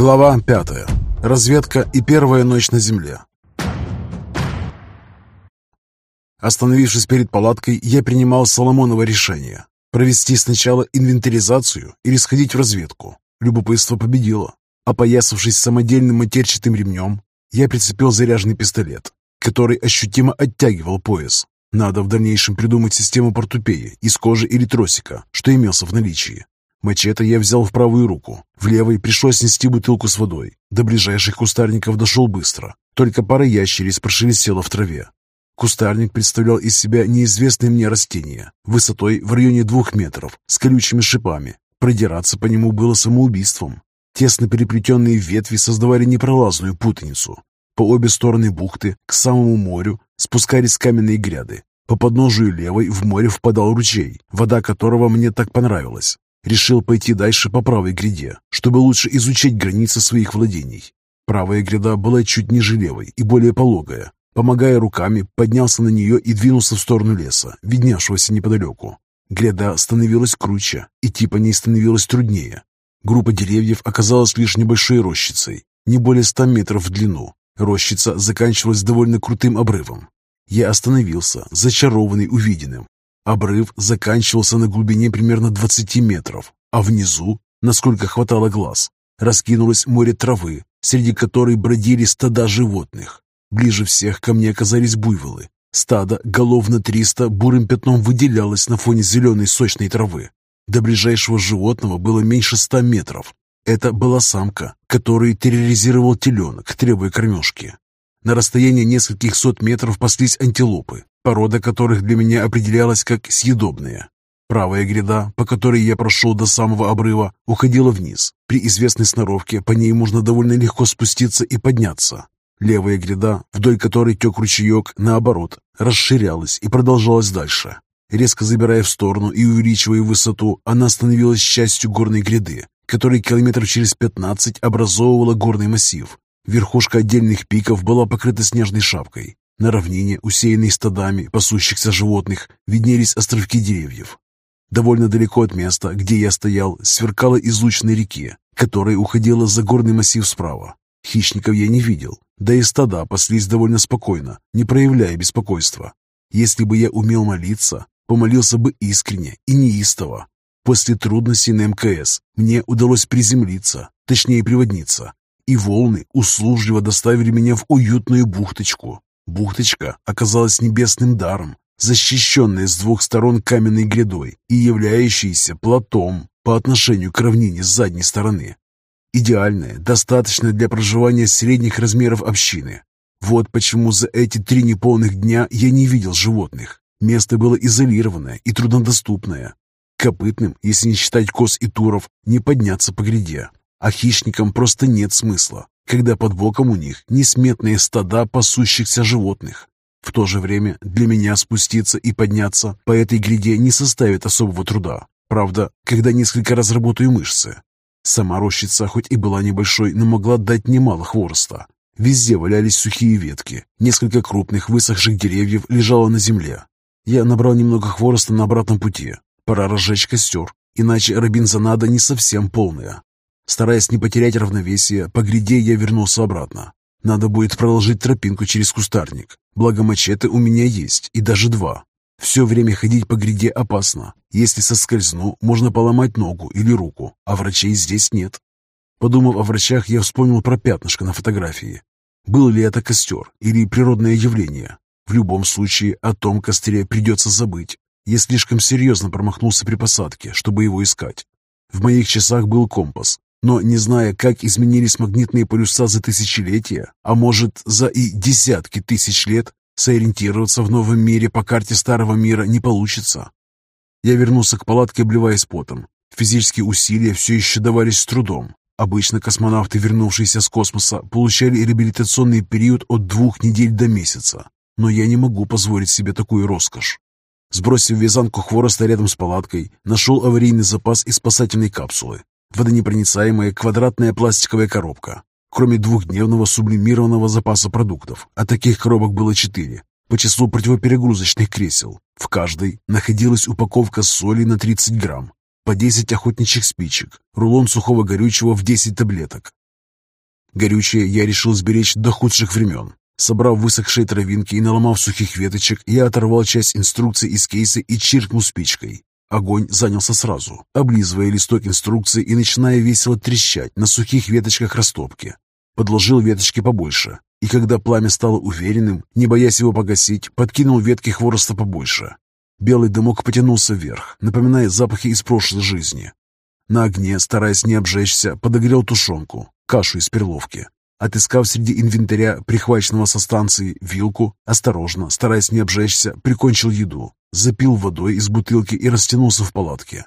Глава 5. Разведка и первая ночь на земле. Остановившись перед палаткой, я принимал Соломоново решение. Провести сначала инвентаризацию или сходить в разведку. Любопытство победило. Опоясавшись самодельным матерчатым ремнем, я прицепил заряженный пистолет, который ощутимо оттягивал пояс. Надо в дальнейшем придумать систему портупеи из кожи или тросика, что имелся в наличии. Мачете я взял в правую руку. В левой пришлось нести бутылку с водой. До ближайших кустарников дошел быстро. Только пара ящериц прошелестела в траве. Кустарник представлял из себя неизвестное мне растение, высотой в районе двух метров, с колючими шипами. Продираться по нему было самоубийством. Тесно переплетенные ветви создавали непролазную путаницу. По обе стороны бухты, к самому морю, спускались каменные гряды. По подножию левой в море впадал ручей, вода которого мне так понравилась. Решил пойти дальше по правой гряде, чтобы лучше изучить границы своих владений. Правая гряда была чуть ниже левой и более пологая. Помогая руками, поднялся на нее и двинулся в сторону леса, виднявшегося неподалеку. Гряда становилась круче, идти по ней становилось труднее. Группа деревьев оказалась лишь небольшой рощицей, не более ста метров в длину. Рощица заканчивалась довольно крутым обрывом. Я остановился, зачарованный увиденным, Обрыв заканчивался на глубине примерно 20 метров, а внизу, насколько хватало глаз, раскинулось море травы, среди которой бродили стада животных. Ближе всех ко мне оказались буйволы. Стадо голов на 300 бурым пятном выделялось на фоне зеленой сочной травы. До ближайшего животного было меньше 100 метров. Это была самка, которую терроризировал теленок, требуя кормежки. На расстоянии нескольких сот метров паслись антилопы, порода которых для меня определялась как съедобная. Правая гряда, по которой я прошел до самого обрыва, уходила вниз. При известной сноровке по ней можно довольно легко спуститься и подняться. Левая гряда, вдоль которой тек ручеек, наоборот, расширялась и продолжалась дальше. Резко забирая в сторону и увеличивая высоту, она становилась частью горной гряды, которая километров через 15 образовывала горный массив. Верхушка отдельных пиков была покрыта снежной шапкой, на равнине, усеянной стадами пасущихся животных, виднелись островки деревьев. Довольно далеко от места, где я стоял, сверкала излучина реки, которая уходила за горный массив справа. Хищников я не видел, да и стада паслись довольно спокойно, не проявляя беспокойства. Если бы я умел молиться, помолился бы искренне и неистово. После трудностей на МКС мне удалось приземлиться, точнее приводниться, и волны услужливо доставили меня в уютную бухточку, Бухточка оказалась небесным даром, защищенная с двух сторон каменной грядой и являющейся платом по отношению к равнине с задней стороны. Идеальная, достаточная для проживания средних размеров общины. Вот почему за эти три неполных дня я не видел животных. Место было изолированное и труднодоступное. Копытным, если не считать коз и туров, не подняться по гряде. А хищникам просто нет смысла когда под боком у них несметные стада пасущихся животных. В то же время для меня спуститься и подняться по этой гряде не составит особого труда. Правда, когда несколько раз работаю мышцы. Сама рощица хоть и была небольшой, но могла дать немало хвороста. Везде валялись сухие ветки. Несколько крупных высохших деревьев лежало на земле. Я набрал немного хвороста на обратном пути. Пора разжечь костер, иначе робинзонада не совсем полная. Стараясь не потерять равновесие, по гряде я вернулся обратно. Надо будет проложить тропинку через кустарник. Благо мачете у меня есть, и даже два. Все время ходить по гряде опасно. Если соскользну, можно поломать ногу или руку, а врачей здесь нет. Подумав о врачах, я вспомнил про пятнышко на фотографии. Был ли это костер или природное явление? В любом случае, о том костре придется забыть. Я слишком серьезно промахнулся при посадке, чтобы его искать. В моих часах был компас, но не зная, как изменились магнитные полюса за тысячелетия, а может, за и десятки тысяч лет, сориентироваться в новом мире по карте старого мира не получится. Я вернулся к палатке, обливаясь потом. Физические усилия все еще давались с трудом. Обычно космонавты, вернувшиеся с космоса, получали реабилитационный период от двух недель до месяца. Но я не могу позволить себе такую роскошь. Сбросив вязанку хвороста рядом с палаткой, нашел аварийный запас из спасательной капсулы водонепроницаемая квадратная пластиковая коробка. Кроме двухдневного сублимированного запаса продуктов, а таких коробок было четыре, по числу противоперегрузочных кресел. В каждой находилась упаковка соли на 30 грамм, по 10 охотничьих спичек, рулон сухого горючего в 10 таблеток. Горючее я решил сберечь до худших времен. Собрав высохшие травинки и наломав сухих веточек, я оторвал часть инструкции из кейса и чиркнул спичкой. Огонь занялся сразу, облизывая листок инструкции и начиная весело трещать на сухих веточках растопки. Подложил веточки побольше, и когда пламя стало уверенным, не боясь его погасить, подкинул ветки хвороста побольше. Белый дымок потянулся вверх, напоминая запахи из прошлой жизни. На огне, стараясь не обжечься, подогрел тушенку, кашу из перловки. Отыскав среди инвентаря, прихваченного со станции, вилку, осторожно, стараясь не обжечься, прикончил еду, запил водой из бутылки и растянулся в палатке.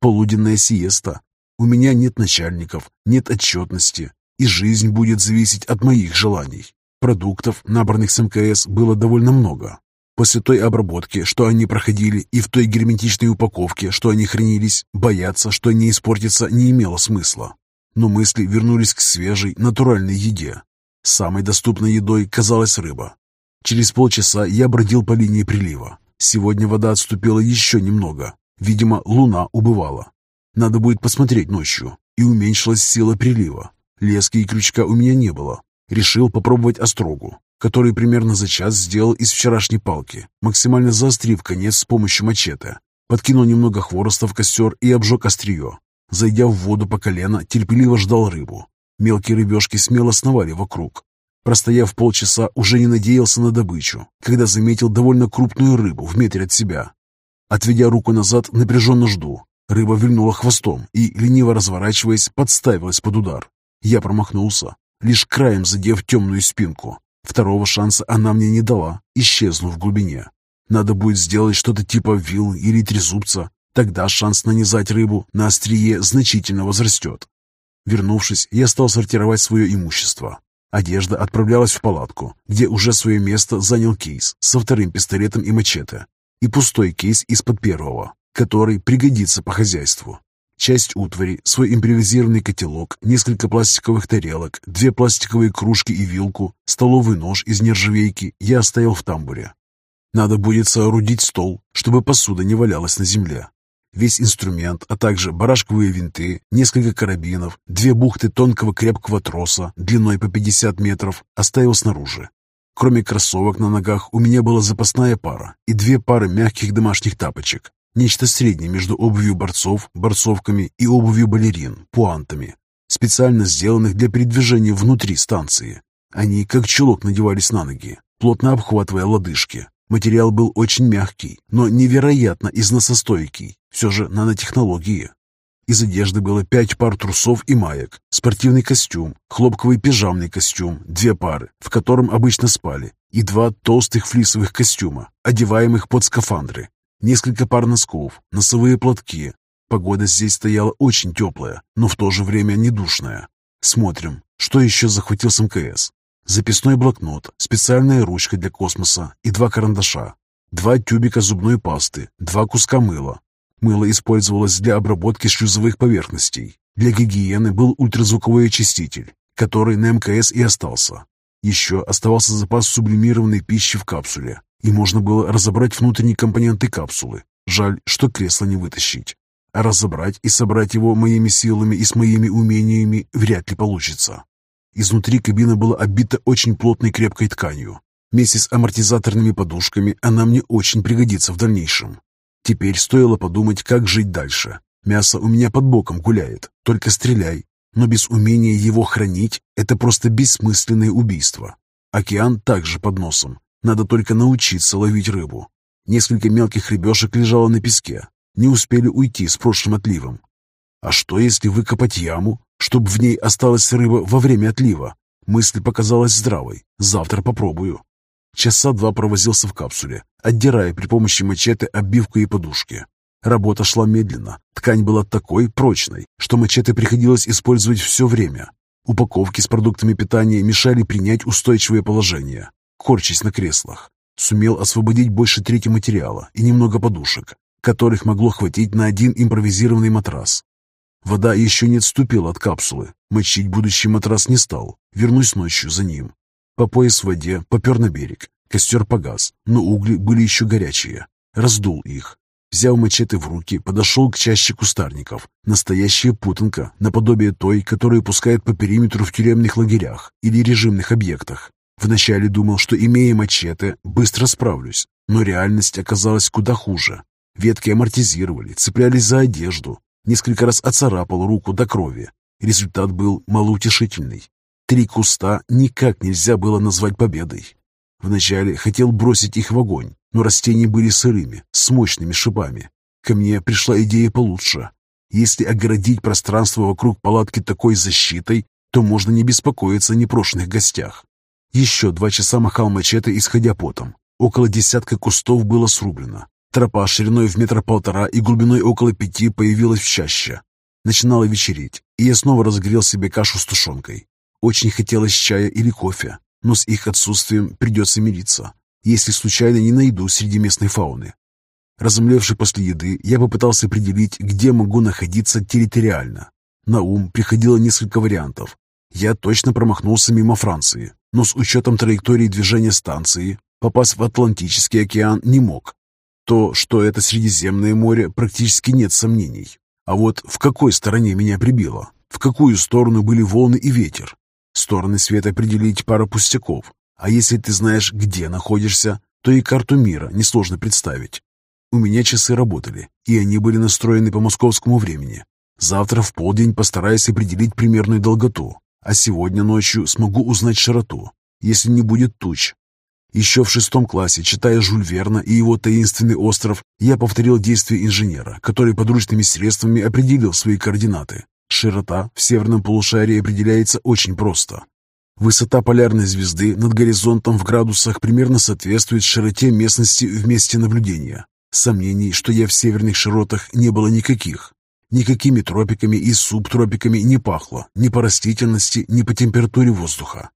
Полуденная сиеста. У меня нет начальников, нет отчетности, и жизнь будет зависеть от моих желаний. Продуктов, набранных с МКС, было довольно много. После той обработки, что они проходили, и в той герметичной упаковке, что они хранились, бояться, что они испортятся, не имело смысла. Но мысли вернулись к свежей, натуральной еде. Самой доступной едой казалась рыба. Через полчаса я бродил по линии прилива. Сегодня вода отступила еще немного. Видимо, луна убывала. Надо будет посмотреть ночью. И уменьшилась сила прилива. Лески и крючка у меня не было. Решил попробовать острогу, который примерно за час сделал из вчерашней палки, максимально заострив конец с помощью мачете. Подкинул немного хвороста в костер и обжег острие. Зайдя в воду по колено, терпеливо ждал рыбу. Мелкие рыбешки смело сновали вокруг, Простояв полчаса, уже не надеялся на добычу, когда заметил довольно крупную рыбу в метре от себя. Отведя руку назад, напряженно жду. Рыба вильнула хвостом и, лениво разворачиваясь, подставилась под удар. Я промахнулся, лишь краем задев темную спинку. Второго шанса она мне не дала, исчезнув в глубине. Надо будет сделать что-то типа вил или трезубца, тогда шанс нанизать рыбу на острие значительно возрастет. Вернувшись, я стал сортировать свое имущество. Одежда отправлялась в палатку, где уже свое место занял кейс со вторым пистолетом и мачете, и пустой кейс из-под первого, который пригодится по хозяйству. Часть утвари, свой импровизированный котелок, несколько пластиковых тарелок, две пластиковые кружки и вилку, столовый нож из нержавейки я оставил в тамбуре. Надо будет соорудить стол, чтобы посуда не валялась на земле. Весь инструмент, а также барашковые винты, несколько карабинов, две бухты тонкого крепкого троса длиной по 50 метров оставил снаружи. Кроме кроссовок на ногах у меня была запасная пара и две пары мягких домашних тапочек. Нечто среднее между обувью борцов, борцовками и обувью балерин, пуантами, специально сделанных для передвижения внутри станции. Они, как чулок, надевались на ноги, плотно обхватывая лодыжки. Материал был очень мягкий, но невероятно износостойкий. Все же нанотехнологии. Из одежды было пять пар трусов и маек, спортивный костюм, хлопковый пижамный костюм, две пары, в котором обычно спали, и два толстых флисовых костюма, одеваемых под скафандры, несколько пар носков, носовые платки. Погода здесь стояла очень теплая, но в то же время не душная. Смотрим, что еще захватил с МКС. Записной блокнот, специальная ручка для космоса и два карандаша, два тюбика зубной пасты, два куска мыла, Мыло использовалось для обработки шлюзовых поверхностей. Для гигиены был ультразвуковой очиститель, который на МКС и остался. Еще оставался запас сублимированной пищи в капсуле, и можно было разобрать внутренние компоненты капсулы. Жаль, что кресло не вытащить. А разобрать и собрать его моими силами и с моими умениями вряд ли получится. Изнутри кабина была обита очень плотной крепкой тканью. Вместе с амортизаторными подушками она мне очень пригодится в дальнейшем. Теперь стоило подумать, как жить дальше. Мясо у меня под боком гуляет, только стреляй. Но без умения его хранить – это просто бессмысленное убийство. Океан также под носом. Надо только научиться ловить рыбу. Несколько мелких рыбешек лежало на песке. Не успели уйти с прошлым отливом. А что, если выкопать яму, чтобы в ней осталась рыба во время отлива? Мысль показалась здравой. Завтра попробую. Часа два провозился в капсуле, отдирая при помощи мачете обивку и подушки. Работа шла медленно. Ткань была такой прочной, что мачете приходилось использовать все время. Упаковки с продуктами питания мешали принять устойчивое положение. Корчась на креслах, сумел освободить больше трети материала и немного подушек, которых могло хватить на один импровизированный матрас. Вода еще не отступила от капсулы. Мочить будущий матрас не стал. Вернусь ночью за ним. По пояс в воде попер на берег. Костер погас, но угли были еще горячие. Раздул их. Взяв мачете в руки, подошел к чаще кустарников. Настоящая путанка, наподобие той, которую пускают по периметру в тюремных лагерях или режимных объектах. Вначале думал, что, имея мачете, быстро справлюсь, но реальность оказалась куда хуже. Ветки амортизировали, цеплялись за одежду. Несколько раз оцарапал руку до крови. Результат был малоутешительный. Три куста никак нельзя было назвать победой. Вначале хотел бросить их в огонь, но растения были сырыми, с мощными шипами. Ко мне пришла идея получше. Если оградить пространство вокруг палатки такой защитой, то можно не беспокоиться о непрошенных гостях. Еще два часа махал мачете, исходя потом. Около десятка кустов было срублено. Тропа шириной в метра полтора и глубиной около пяти появилась в чаще. Начинало вечереть, и я снова разогрел себе кашу с тушенкой. Очень хотелось чая или кофе, но с их отсутствием придется мириться если случайно не найду среди местной фауны. Разомлевший после еды, я попытался определить, где могу находиться территориально. На ум приходило несколько вариантов. Я точно промахнулся мимо Франции, но с учетом траектории движения станции попасть в Атлантический океан не мог. То, что это Средиземное море, практически нет сомнений. А вот в какой стороне меня прибило? В какую сторону были волны и ветер? Стороны света определить пара пустяков, а если ты знаешь, где находишься, то и карту мира несложно представить. У меня часы работали, и они были настроены по московскому времени. Завтра в полдень постараюсь определить примерную долготу, а сегодня ночью смогу узнать широту, если не будет туч. Еще в шестом классе, читая Жюль Верна и его таинственный остров, я повторил действия инженера, который подручными средствами определил свои координаты. Широта в северном полушарии определяется очень просто. Высота полярной звезды над горизонтом в градусах примерно соответствует широте местности в месте наблюдения. Сомнений, что я в северных широтах, не было никаких. Никакими тропиками и субтропиками не пахло, ни по растительности, ни по температуре воздуха.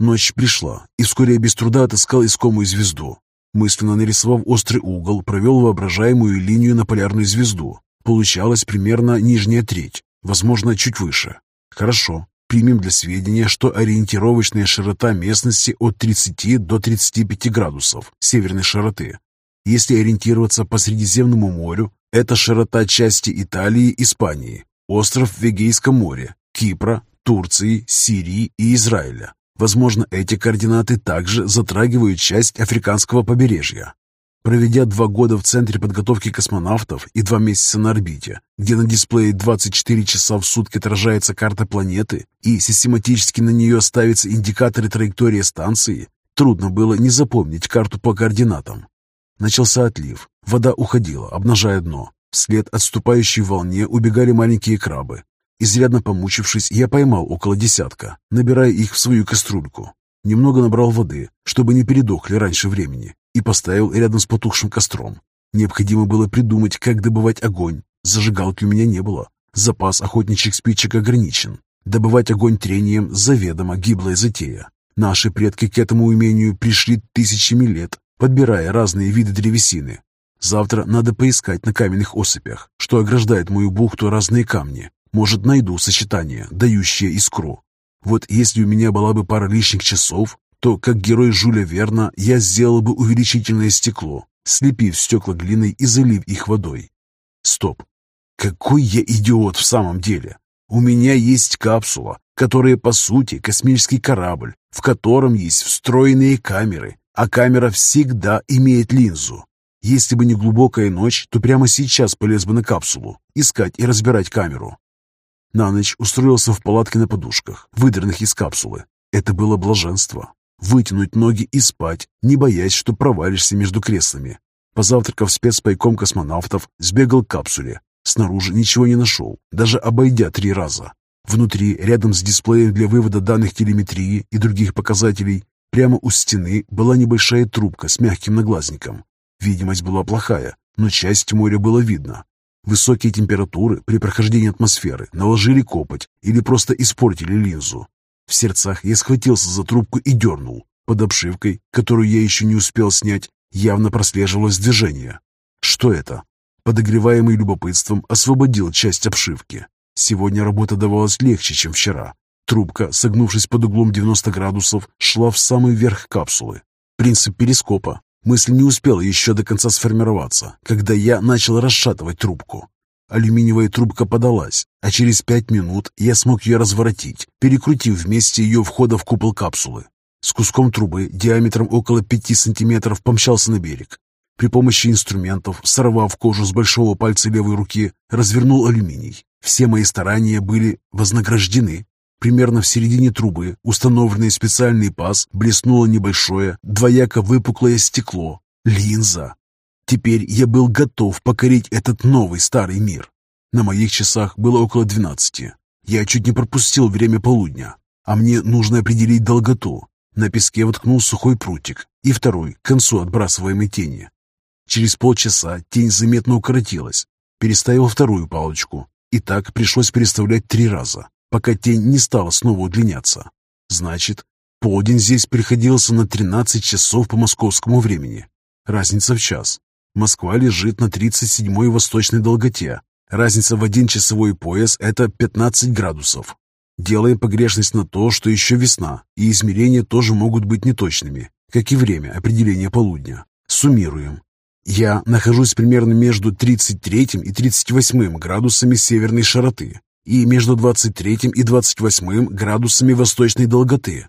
Ночь пришла, и вскоре я без труда отыскал искомую звезду. Мысленно нарисовав острый угол, провел воображаемую линию на полярную звезду. Получалась примерно нижняя треть, возможно, чуть выше. Хорошо, Примем для сведения, что ориентировочная широта местности от 30 до 35 градусов северной широты. Если ориентироваться по Средиземному морю, это широта части Италии, Испании, остров в Эгейском море, Кипра, Турции, Сирии и Израиля. Возможно, эти координаты также затрагивают часть африканского побережья. Проведя два года в Центре подготовки космонавтов и два месяца на орбите, где на дисплее 24 часа в сутки отражается карта планеты и систематически на нее ставятся индикаторы траектории станции, трудно было не запомнить карту по координатам. Начался отлив. Вода уходила, обнажая дно. Вслед отступающей волне убегали маленькие крабы. Изрядно помучившись, я поймал около десятка, набирая их в свою кастрюльку. Немного набрал воды, чтобы не передохли раньше времени, и поставил рядом с потухшим костром. Необходимо было придумать, как добывать огонь. Зажигалки у меня не было. Запас охотничьих спичек ограничен. Добывать огонь трением заведомо гиблая затея. Наши предки к этому умению пришли тысячами лет, подбирая разные виды древесины. Завтра надо поискать на каменных осыпях, что ограждает мою бухту разные камни. Может, найду сочетание, дающее искру. Вот если у меня была бы пара лишних часов, то, как герой Жюля Верна, я сделал бы увеличительное стекло, слепив стекла глиной и залив их водой. Стоп. Какой я идиот в самом деле. У меня есть капсула, которая по сути космический корабль, в котором есть встроенные камеры, а камера всегда имеет линзу. Если бы не глубокая ночь, то прямо сейчас полез бы на капсулу, искать и разбирать камеру. На ночь устроился в палатке на подушках, выдранных из капсулы. Это было блаженство вытянуть ноги и спать, не боясь, что провалишься между креслами. Позавтракав спецпайком космонавтов, сбегал к капсуле. Снаружи ничего не нашел, даже обойдя три раза. Внутри, рядом с дисплеем для вывода данных телеметрии и других показателей, прямо у стены была небольшая трубка с мягким наглазником. Видимость была плохая, но часть моря было видно. Высокие температуры при прохождении атмосферы наложили копоть или просто испортили линзу. В сердцах я схватился за трубку и дернул. Под обшивкой, которую я еще не успел снять, явно прослеживалось движение. Что это? Подогреваемый любопытством освободил часть обшивки. Сегодня работа давалась легче, чем вчера. Трубка, согнувшись под углом 90 градусов, шла в самый верх капсулы. Принцип перископа. Мысль не успела еще до конца сформироваться, когда я начал расшатывать трубку. Алюминиевая трубка подалась, а через пять минут я смог ее разворотить, перекрутив вместе ее входа в купол капсулы. С куском трубы диаметром около пяти сантиметров помчался на берег. При помощи инструментов, сорвав кожу с большого пальца левой руки, развернул алюминий. Все мои старания были вознаграждены. Примерно в середине трубы, установленный специальный паз, блеснуло небольшое, двояко выпуклое стекло. Линза. Теперь я был готов покорить этот новый старый мир. На моих часах было около двенадцати. Я чуть не пропустил время полудня, а мне нужно определить долготу. На песке воткнул сухой прутик и второй к концу отбрасываемой тени. Через полчаса тень заметно укоротилась. Переставил вторую палочку. И так пришлось переставлять три раза пока тень не стала снова удлиняться. Значит, полдень здесь приходился на 13 часов по московскому времени. Разница в час. Москва лежит на 37-й восточной долготе. Разница в один часовой пояс – это 15 градусов. Делаем погрешность на то, что еще весна, и измерения тоже могут быть неточными, как и время определения полудня. Суммируем. Я нахожусь примерно между 33 и 38 градусами северной широты, и между 23 и 28 градусами восточной долготы.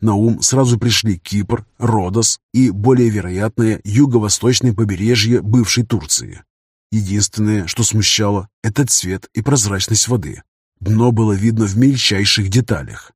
На ум сразу пришли Кипр, Родос и, более вероятное, юго-восточное побережье бывшей Турции. Единственное, что смущало, это цвет и прозрачность воды. Дно было видно в мельчайших деталях.